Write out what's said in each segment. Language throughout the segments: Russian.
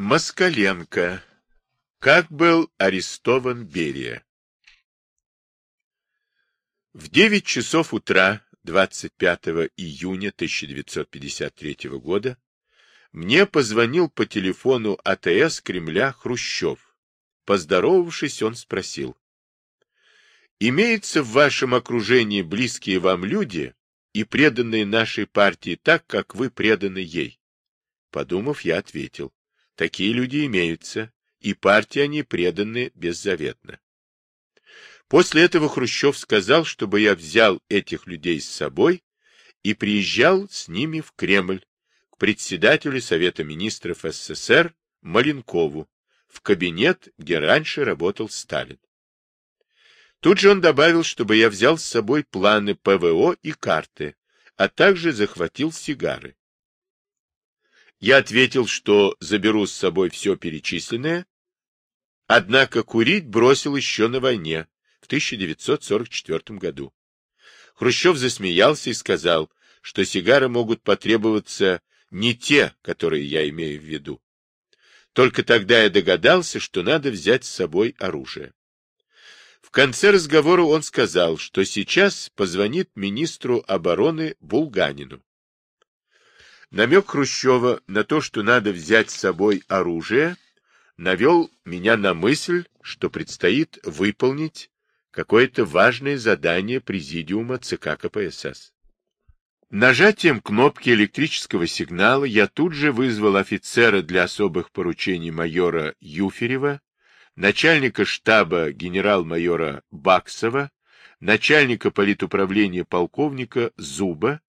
Москаленко. Как был арестован Берия? В 9 часов утра 25 июня 1953 года мне позвонил по телефону АТС Кремля Хрущев. Поздоровавшись, он спросил. «Имеются в вашем окружении близкие вам люди и преданные нашей партии так, как вы преданы ей?» Подумав, я ответил. Такие люди имеются, и партии они преданы беззаветно. После этого Хрущев сказал, чтобы я взял этих людей с собой и приезжал с ними в Кремль к председателю Совета министров СССР Маленкову в кабинет, где раньше работал Сталин. Тут же он добавил, чтобы я взял с собой планы ПВО и карты, а также захватил сигары. Я ответил, что заберу с собой все перечисленное, однако курить бросил еще на войне в 1944 году. Хрущев засмеялся и сказал, что сигары могут потребоваться не те, которые я имею в виду. Только тогда я догадался, что надо взять с собой оружие. В конце разговора он сказал, что сейчас позвонит министру обороны Булганину. Намек Хрущева на то, что надо взять с собой оружие, навел меня на мысль, что предстоит выполнить какое-то важное задание Президиума ЦК КПСС. Нажатием кнопки электрического сигнала я тут же вызвал офицера для особых поручений майора Юферева, начальника штаба генерал-майора Баксова, начальника политуправления полковника Зуба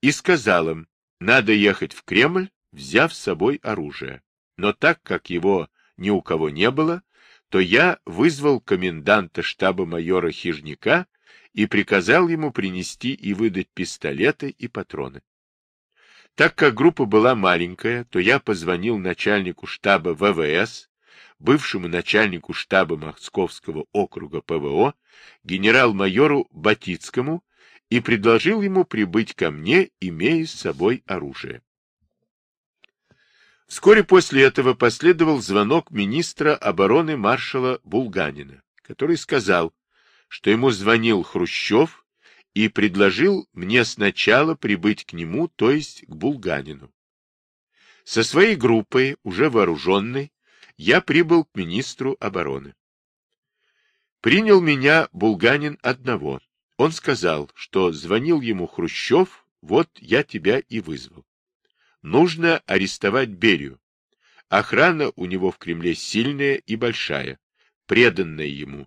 и сказал им, надо ехать в Кремль, взяв с собой оружие. Но так как его ни у кого не было, то я вызвал коменданта штаба майора Хижняка и приказал ему принести и выдать пистолеты и патроны. Так как группа была маленькая, то я позвонил начальнику штаба ВВС, бывшему начальнику штаба Московского округа ПВО, генерал-майору Батицкому и предложил ему прибыть ко мне, имея с собой оружие. Вскоре после этого последовал звонок министра обороны маршала Булганина, который сказал, что ему звонил Хрущев и предложил мне сначала прибыть к нему, то есть к Булганину. Со своей группой, уже вооруженной, я прибыл к министру обороны. Принял меня Булганин одного. Он сказал, что звонил ему Хрущев, вот я тебя и вызвал. Нужно арестовать Берию. Охрана у него в Кремле сильная и большая, преданная ему.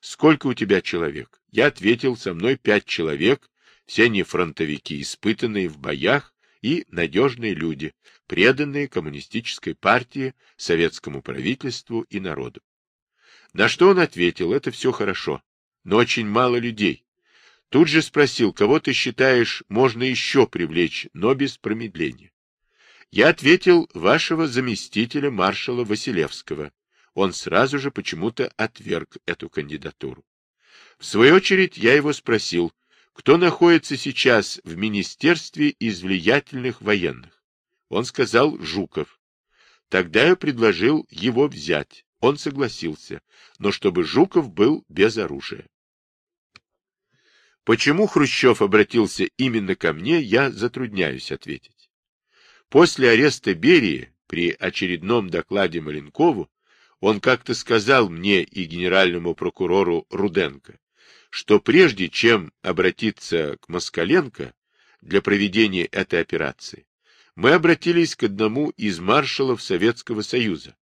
Сколько у тебя человек? Я ответил, со мной пять человек, все они фронтовики, испытанные в боях и надежные люди, преданные коммунистической партии, советскому правительству и народу. На что он ответил, это все хорошо, но очень мало людей. Тут же спросил, кого ты считаешь можно еще привлечь, но без промедления. Я ответил вашего заместителя маршала Василевского. Он сразу же почему-то отверг эту кандидатуру. В свою очередь я его спросил, кто находится сейчас в министерстве из влиятельных военных. Он сказал Жуков. Тогда я предложил его взять. Он согласился, но чтобы Жуков был без оружия. Почему Хрущев обратился именно ко мне, я затрудняюсь ответить. После ареста Берии, при очередном докладе Маленкову, он как-то сказал мне и генеральному прокурору Руденко, что прежде чем обратиться к Москаленко для проведения этой операции, мы обратились к одному из маршалов Советского Союза,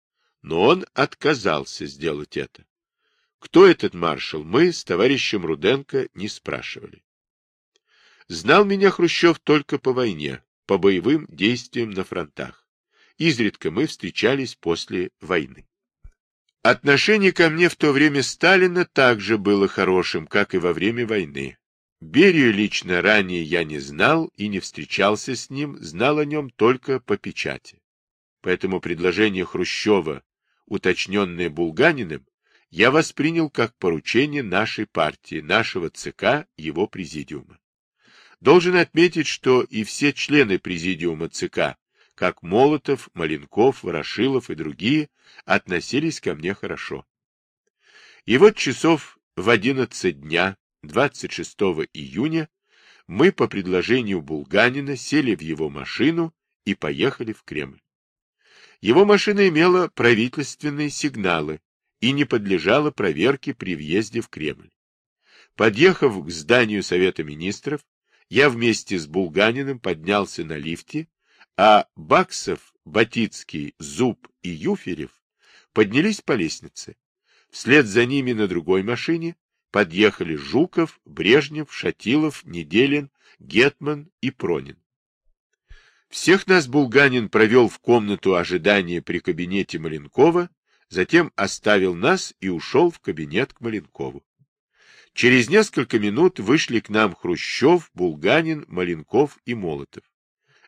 но он отказался сделать это. Кто этот маршал, мы с товарищем Руденко не спрашивали. Знал меня Хрущев только по войне, по боевым действиям на фронтах. Изредка мы встречались после войны. Отношение ко мне в то время Сталина также было хорошим, как и во время войны. Берию лично ранее я не знал и не встречался с ним, знал о нем только по печати. Поэтому предложение Хрущева, уточненное Булганиным, я воспринял как поручение нашей партии, нашего ЦК, его президиума. Должен отметить, что и все члены президиума ЦК, как Молотов, Маленков, Ворошилов и другие относились ко мне хорошо. И вот часов в 11 дня 26 июня мы по предложению Булганина сели в его машину и поехали в Кремль. Его машина имела правительственные сигналы и не подлежала проверке при въезде в Кремль. Подъехав к зданию Совета Министров, я вместе с Булганиным поднялся на лифте, а Баксов, Батицкий, Зуб и Юферев поднялись по лестнице. Вслед за ними на другой машине подъехали Жуков, Брежнев, Шатилов, Неделин, Гетман и Пронин. Всех нас Булганин провел в комнату ожидания при кабинете Маленкова, затем оставил нас и ушел в кабинет к Маленкову. Через несколько минут вышли к нам Хрущев, Булганин, Маленков и Молотов.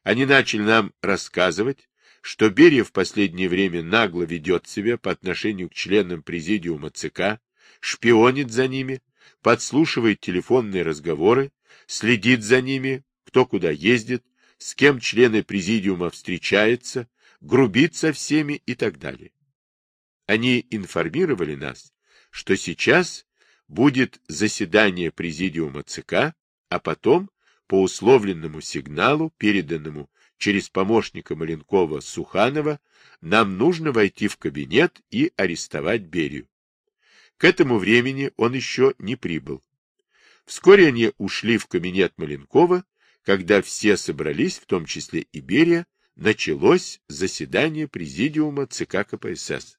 Они начали нам рассказывать, что Берия в последнее время нагло ведет себя по отношению к членам президиума ЦК, шпионит за ними, подслушивает телефонные разговоры, следит за ними, кто куда ездит, с кем члены президиума встречаются, грубит со всеми и так далее. Они информировали нас, что сейчас будет заседание президиума ЦК, а потом по условленному сигналу, переданному через помощника Маленкова Суханова, нам нужно войти в кабинет и арестовать Берию. К этому времени он еще не прибыл. Вскоре они ушли в кабинет Маленкова, когда все собрались, в том числе и Берия, началось заседание президиума ЦК КПСС.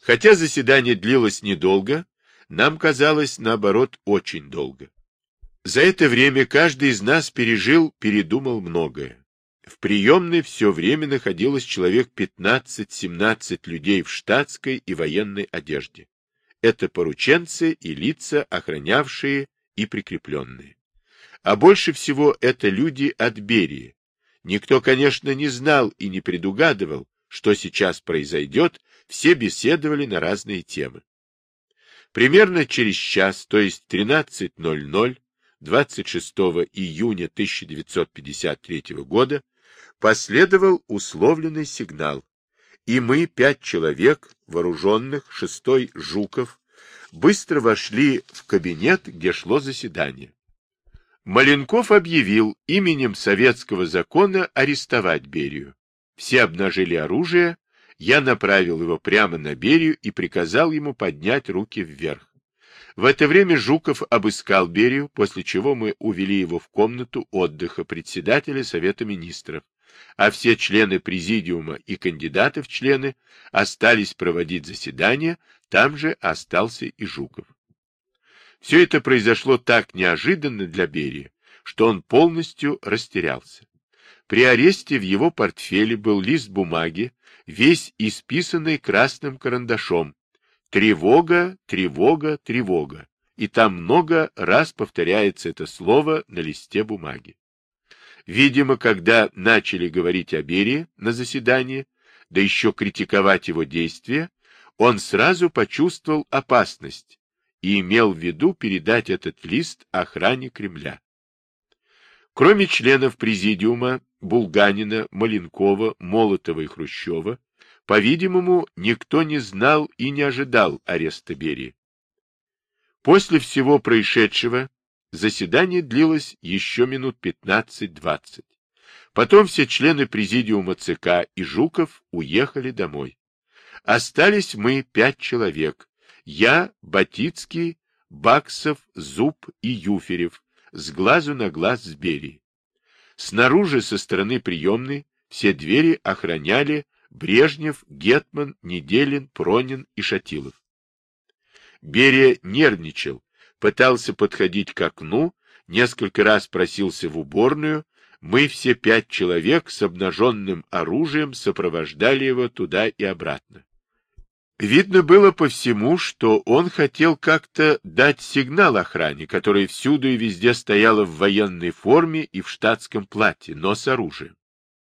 Хотя заседание длилось недолго, нам казалось, наоборот, очень долго. За это время каждый из нас пережил, передумал многое. В приемной все время находилось человек 15-17 людей в штатской и военной одежде. Это порученцы и лица, охранявшие и прикрепленные. А больше всего это люди от Берии. Никто, конечно, не знал и не предугадывал, что сейчас произойдет, все беседовали на разные темы. Примерно через час, то есть 13.00, 26 июня 1953 года, последовал условленный сигнал, и мы, пять человек, вооруженных, шестой Жуков, быстро вошли в кабинет, где шло заседание. Маленков объявил именем советского закона арестовать Берию. Все обнажили оружие, я направил его прямо на Берию и приказал ему поднять руки вверх. В это время Жуков обыскал Берию, после чего мы увели его в комнату отдыха председателя Совета Министров, а все члены президиума и кандидаты в члены остались проводить заседание, там же остался и Жуков. Все это произошло так неожиданно для Берии, что он полностью растерялся. При аресте в его портфеле был лист бумаги, весь исписанный красным карандашом, Тревога, тревога, тревога. И там много раз повторяется это слово на листе бумаги. Видимо, когда начали говорить о Берии на заседании, да еще критиковать его действия, он сразу почувствовал опасность и имел в виду передать этот лист охране Кремля. Кроме членов президиума Булганина, Маленкова, Молотова и Хрущева, по-видимому, никто не знал и не ожидал ареста Берии. После всего происшедшего заседание длилось еще минут 15-20. Потом все члены президиума ЦК и Жуков уехали домой. Остались мы пять человек. Я, Батицкий, Баксов, Зуб и Юферев, с глазу на глаз с Берией. Снаружи со стороны приемной все двери охраняли Брежнев, Гетман, Неделин, Пронин и Шатилов. Берия нервничал, пытался подходить к окну, несколько раз просился в уборную, мы все пять человек с обнаженным оружием сопровождали его туда и обратно. Видно было по всему, что он хотел как-то дать сигнал охране, которая всюду и везде стояла в военной форме и в штатском платье, но с оружием.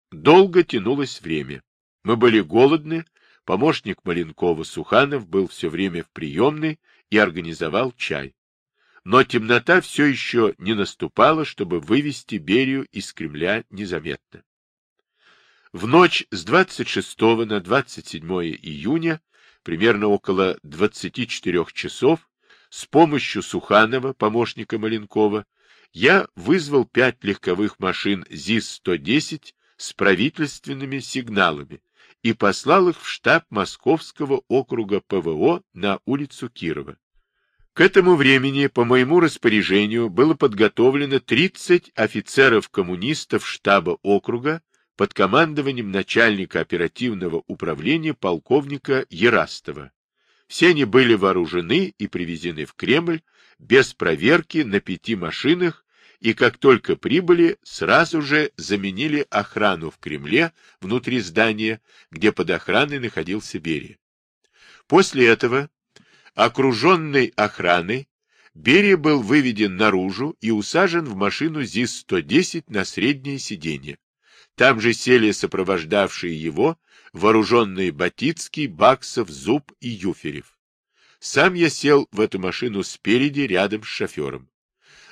Долго тянулось время. Мы были голодны, помощник Маленкова Суханов был все время в приемной и организовал чай. Но темнота все еще не наступала, чтобы вывести Берию из Кремля незаметно. В ночь с 26 на 27 июня, примерно около 24 часов, с помощью Суханова, помощника Маленкова, я вызвал пять легковых машин ЗИС-110 с правительственными сигналами и послал их в штаб Московского округа ПВО на улицу Кирова. К этому времени по моему распоряжению было подготовлено 30 офицеров-коммунистов штаба округа под командованием начальника оперативного управления полковника Ерастова. Все они были вооружены и привезены в Кремль без проверки на пяти машинах и как только прибыли, сразу же заменили охрану в Кремле внутри здания, где под охраной находился Берия. После этого, окруженный охраной, Берия был выведен наружу и усажен в машину ЗИС-110 на среднее сиденье. Там же сели сопровождавшие его вооруженные Батицкий, Баксов, Зуб и Юферев. Сам я сел в эту машину спереди, рядом с шофером.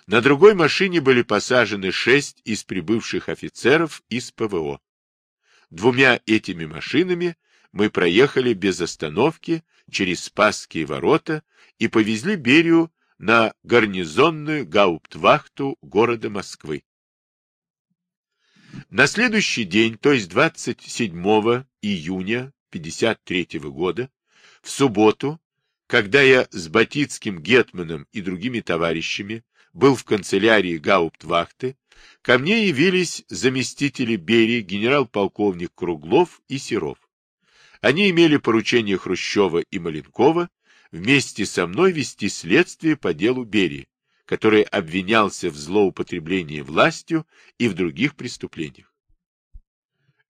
На другой машине были посажены шесть из прибывших офицеров из ПВО. Двумя этими машинами мы проехали без остановки через Спасские ворота и повезли Берию на гарнизонную гауптвахту города Москвы. На следующий день, то есть 27 июня 1953 года, в субботу, когда я с Батицким Гетманом и другими товарищами был в канцелярии Гауптвахты, ко мне явились заместители Берии, генерал-полковник Круглов и Серов. Они имели поручение Хрущева и Маленкова вместе со мной вести следствие по делу Берии, который обвинялся в злоупотреблении властью и в других преступлениях.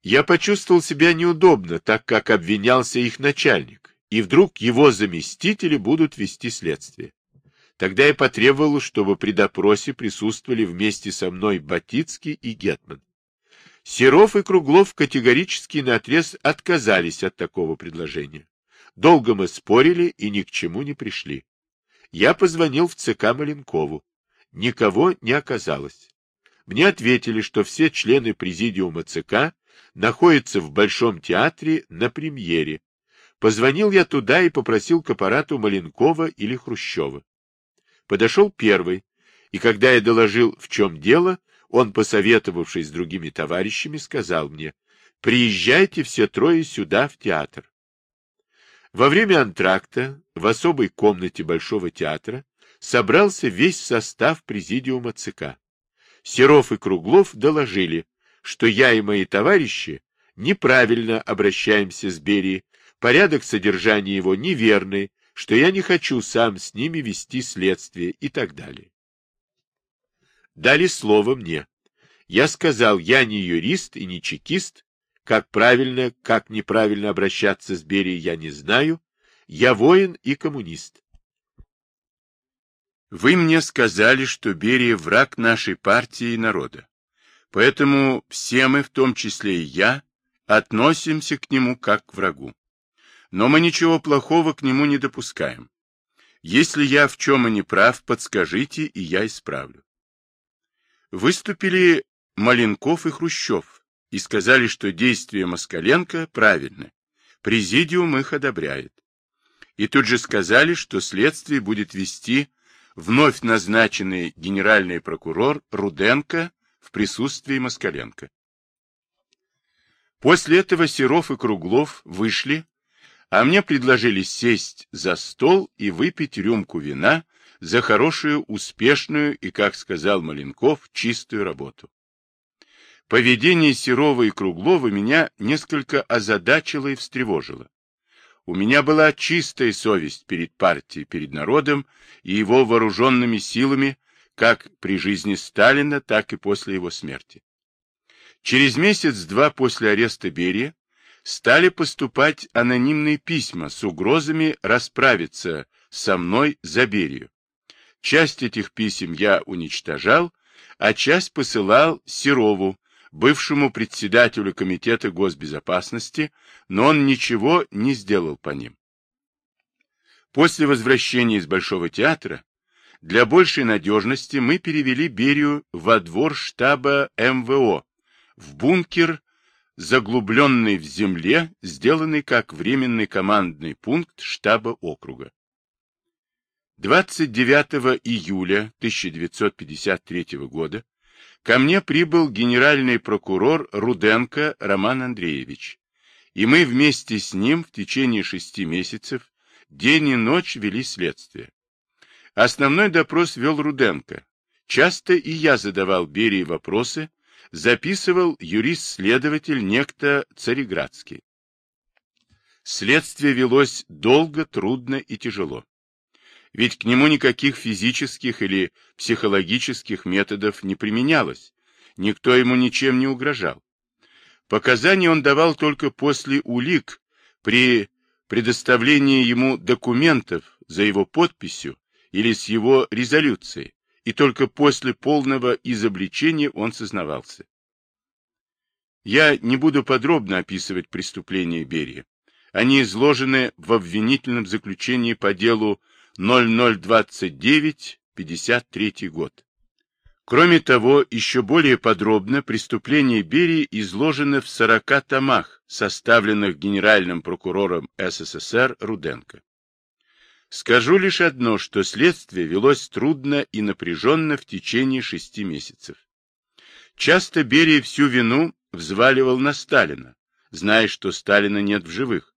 Я почувствовал себя неудобно, так как обвинялся их начальник, и вдруг его заместители будут вести следствие. Тогда я потребовал, чтобы при допросе присутствовали вместе со мной Батицкий и Гетман. Серов и Круглов категорически наотрез отказались от такого предложения. Долго мы спорили и ни к чему не пришли. Я позвонил в ЦК Маленкову. Никого не оказалось. Мне ответили, что все члены президиума ЦК находятся в Большом театре на премьере. Позвонил я туда и попросил к аппарату Маленкова или Хрущева. Подошел первый, и когда я доложил, в чем дело, он, посоветовавшись с другими товарищами, сказал мне, приезжайте все трое сюда, в театр. Во время антракта в особой комнате Большого театра собрался весь состав президиума ЦК. Серов и Круглов доложили, что я и мои товарищи неправильно обращаемся с Берией, порядок содержания его неверный, что я не хочу сам с ними вести следствие и так далее. Дали слово мне. Я сказал, я не юрист и не чекист, как правильно, как неправильно обращаться с Берией я не знаю, я воин и коммунист. Вы мне сказали, что Берия враг нашей партии и народа. Поэтому все мы, в том числе и я, относимся к нему как к врагу но мы ничего плохого к нему не допускаем. Если я в чем и не прав, подскажите, и я исправлю. Выступили Маленков и Хрущев и сказали, что действия Москаленко правильны. Президиум их одобряет. И тут же сказали, что следствие будет вести вновь назначенный генеральный прокурор Руденко в присутствии Москаленко. После этого Серов и Круглов вышли а мне предложили сесть за стол и выпить рюмку вина за хорошую, успешную и, как сказал Маленков, чистую работу. Поведение Серова и Круглова меня несколько озадачило и встревожило. У меня была чистая совесть перед партией, перед народом и его вооруженными силами, как при жизни Сталина, так и после его смерти. Через месяц-два после ареста Берия стали поступать анонимные письма с угрозами расправиться со мной за Берию. Часть этих писем я уничтожал, а часть посылал Серову, бывшему председателю Комитета госбезопасности, но он ничего не сделал по ним. После возвращения из Большого театра для большей надежности мы перевели Берию во двор штаба МВО, в бункер заглубленный в земле, сделанный как временный командный пункт штаба округа. 29 июля 1953 года ко мне прибыл генеральный прокурор Руденко Роман Андреевич, и мы вместе с ним в течение шести месяцев день и ночь вели следствие. Основной допрос вел Руденко. Часто и я задавал Берии вопросы, записывал юрист-следователь некто Цареградский. Следствие велось долго, трудно и тяжело. Ведь к нему никаких физических или психологических методов не применялось, никто ему ничем не угрожал. Показания он давал только после улик, при предоставлении ему документов за его подписью или с его резолюцией, и только после полного изобличения он сознавался. Я не буду подробно описывать преступления Берия. Они изложены в обвинительном заключении по делу 0029-53 год. Кроме того, еще более подробно преступление Берии изложено в 40 томах, составленных генеральным прокурором СССР Руденко. Скажу лишь одно, что следствие велось трудно и напряженно в течение шести месяцев. Часто Берия всю вину взваливал на Сталина, зная, что Сталина нет в живых.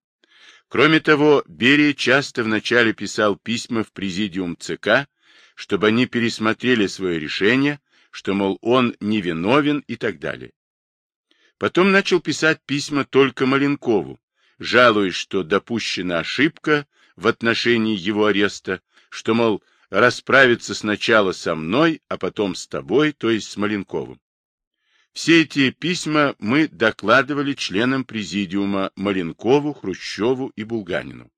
Кроме того, Берия часто вначале писал письма в президиум ЦК, чтобы они пересмотрели свое решение, что, мол, он невиновен и так далее. Потом начал писать письма только Маленкову, жалуясь, что допущена ошибка в отношении его ареста, что, мол, расправиться сначала со мной, а потом с тобой, то есть с Маленковым. Все эти письма мы докладывали членам президиума Маленкову, Хрущеву и Булганину.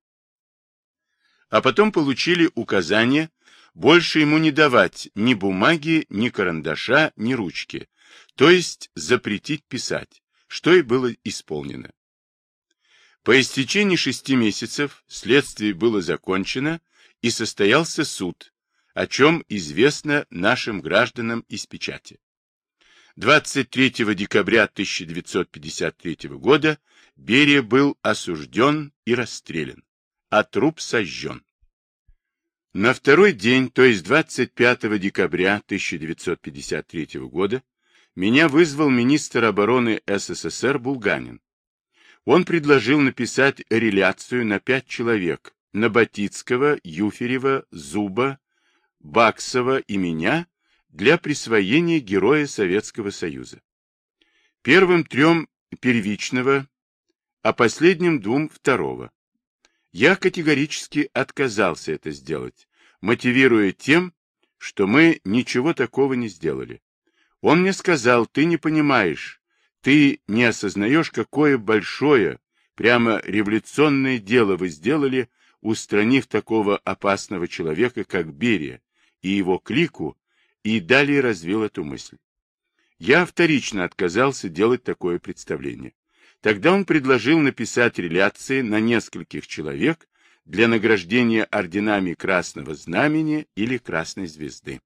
А потом получили указание больше ему не давать ни бумаги, ни карандаша, ни ручки, то есть запретить писать, что и было исполнено. По истечении шести месяцев следствие было закончено и состоялся суд, о чем известно нашим гражданам из печати. 23 декабря 1953 года Берия был осужден и расстрелян, а труп сожжен. На второй день, то есть 25 декабря 1953 года, меня вызвал министр обороны СССР Булганин он предложил написать реляцию на пять человек, на Батицкого, Юферева, Зуба, Баксова и меня для присвоения Героя Советского Союза. Первым трем первичного, а последним двум второго. Я категорически отказался это сделать, мотивируя тем, что мы ничего такого не сделали. Он мне сказал, ты не понимаешь, ты не осознаешь, какое большое, прямо революционное дело вы сделали, устранив такого опасного человека, как Берия, и его клику, и далее развил эту мысль. Я вторично отказался делать такое представление. Тогда он предложил написать реляции на нескольких человек для награждения орденами Красного Знамени или Красной Звезды.